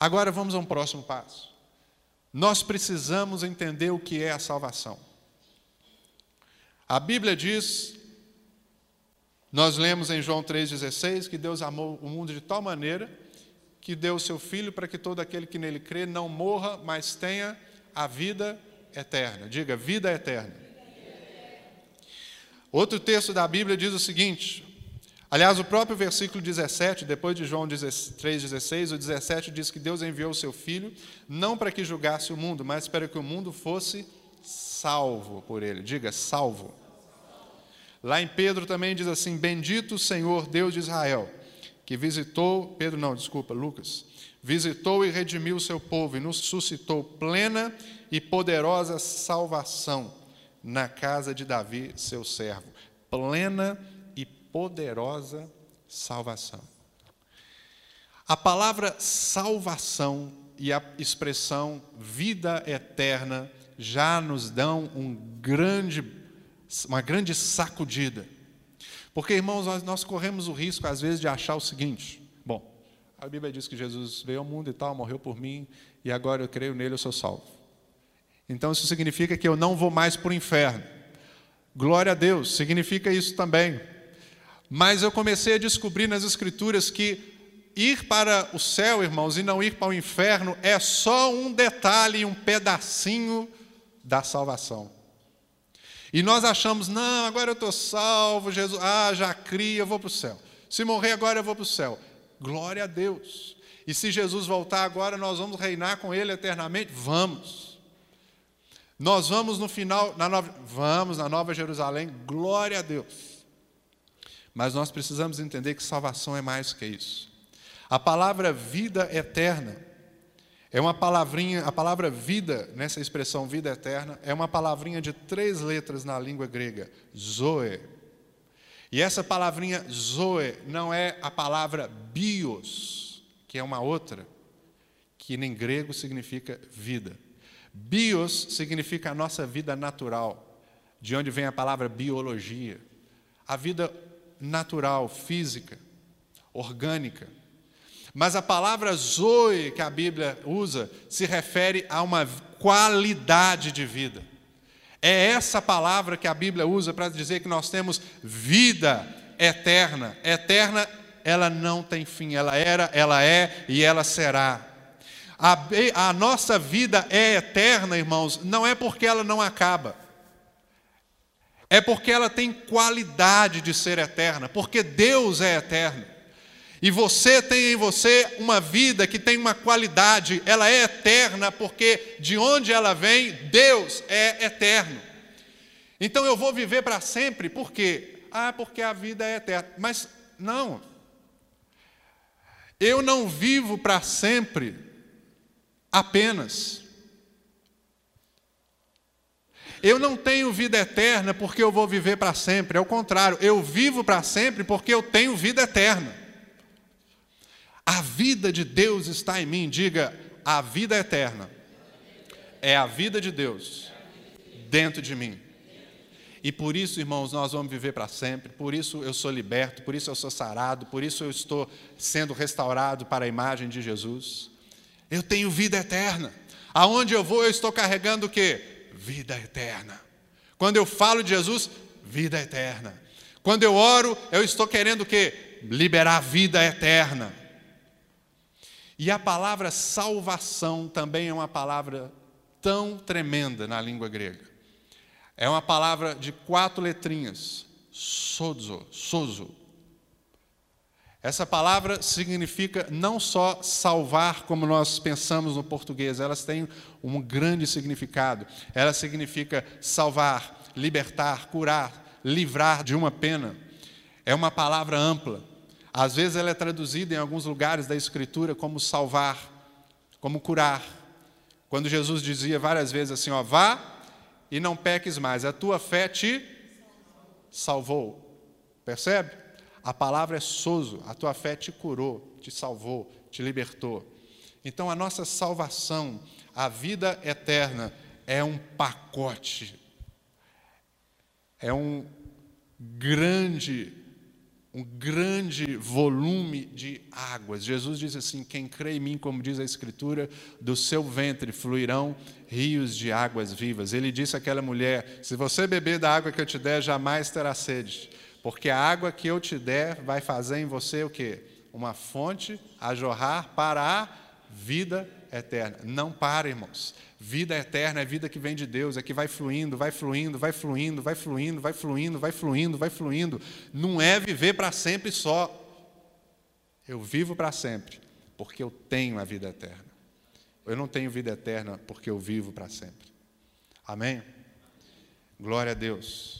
Agora vamos a um próximo passo. Nós precisamos entender o que é a salvação. A Bíblia diz, nós lemos em João 3,16, que Deus amou o mundo de tal maneira que deu o seu Filho para que todo aquele que nele crê não morra, mas tenha a vida eterna. Diga, vida eterna. Outro texto da Bíblia diz o seguinte: aliás, o próprio versículo 17, depois de João 3,16, o 17 diz que Deus enviou o seu Filho, não para que julgasse o mundo, mas para que o mundo fosse salvo por ele. Diga, salvo. Lá em Pedro também diz assim: Bendito o Senhor, Deus de Israel, que visitou, Pedro não, desculpa, Lucas, visitou e redimiu o seu povo e nos suscitou plena e poderosa salvação na casa de Davi, seu servo. Plena poderosa salvação. A palavra salvação e a expressão vida eterna já nos dão um grande, uma grande sacudida. Porque, irmãos, nós, nós corremos o risco, às vezes, de achar o seguinte: bom, a Bíblia diz que Jesus veio ao mundo e tal, morreu por mim, e agora eu creio nele, eu sou salvo. Então isso significa que eu não vou mais para o inferno. Glória a Deus, significa isso também. Mas eu comecei a descobrir nas Escrituras que ir para o céu, irmãos, e não ir para o inferno é só um detalhe, um pedacinho da salvação. E nós achamos, não, agora eu estou salvo, Jesus, ah, já cria, eu vou para o céu. Se morrer agora eu vou para o céu. Glória a Deus. E se Jesus voltar agora, nós vamos reinar com Ele eternamente? Vamos. Nós vamos no final, na nova, vamos na Nova Jerusalém, glória a Deus. Mas nós precisamos entender que salvação é mais que isso. A palavra vida eterna é uma palavrinha, a palavra vida, nessa expressão vida eterna, é uma palavrinha de três letras na língua grega, zoe. E essa palavrinha zoe não é a palavra bios, que é uma outra, que em grego significa vida. Bios significa a nossa vida natural, de onde vem a palavra biologia. A vida natural, física, orgânica. Mas a palavra zoe que a Bíblia usa se refere a uma qualidade de vida. É essa palavra que a Bíblia usa para dizer que nós temos vida eterna. Eterna, ela não tem fim, ela era, ela é e ela será. A, a nossa vida é eterna, irmãos, não é porque ela não acaba. É porque ela tem qualidade de ser eterna, porque Deus é eterno. E você tem em você uma vida que tem uma qualidade, ela é eterna, porque de onde ela vem, Deus é eterno. Então eu vou viver para sempre, por quê? Ah, porque a vida é eterna. Mas não. Eu não vivo para sempre apenas. Eu não tenho vida eterna porque eu vou viver para sempre, é o contrário, eu vivo para sempre porque eu tenho vida eterna. A vida de Deus está em mim, diga, a vida eterna é a vida de Deus dentro de mim. E por isso, irmãos, nós vamos viver para sempre, por isso eu sou liberto, por isso eu sou sarado, por isso eu estou sendo restaurado para a imagem de Jesus. Eu tenho vida eterna. Aonde eu vou, eu estou carregando o quê? Vida eterna. Quando eu falo de Jesus, vida eterna. Quando eu oro, eu estou querendo o quê? Liberar vida eterna. E a palavra salvação também é uma palavra tão tremenda na língua grega. É uma palavra de quatro letrinhas. Sozo, sozo. Essa palavra significa não só salvar, como nós pensamos no português, elas têm um grande significado. Ela significa salvar, libertar, curar, livrar de uma pena. É uma palavra ampla. Às vezes ela é traduzida em alguns lugares da Escritura como salvar, como curar. Quando Jesus dizia várias vezes assim: ó, vá e não peques mais, a tua fé te salvou. Percebe? A palavra é sozo, a tua fé te curou, te salvou, te libertou. Então a nossa salvação, a vida eterna, é um pacote, é um grande um grande volume de águas. Jesus diz assim: Quem crê em mim, como diz a Escritura, do seu ventre fluirão rios de águas vivas. Ele disse àquela mulher: Se você beber da água que eu te der, jamais terá sede, porque a água que eu te der vai fazer em você o quê? Uma fonte a jorrar para a vida eterna. Não para, irmãos. Vida eterna é vida que vem de Deus, é que vai fluindo, vai fluindo, vai fluindo, vai fluindo, vai fluindo, vai fluindo, vai fluindo. Não é viver para sempre só. Eu vivo para sempre, porque eu tenho a vida eterna. Eu não tenho vida eterna porque eu vivo para sempre. Amém? Glória a Deus.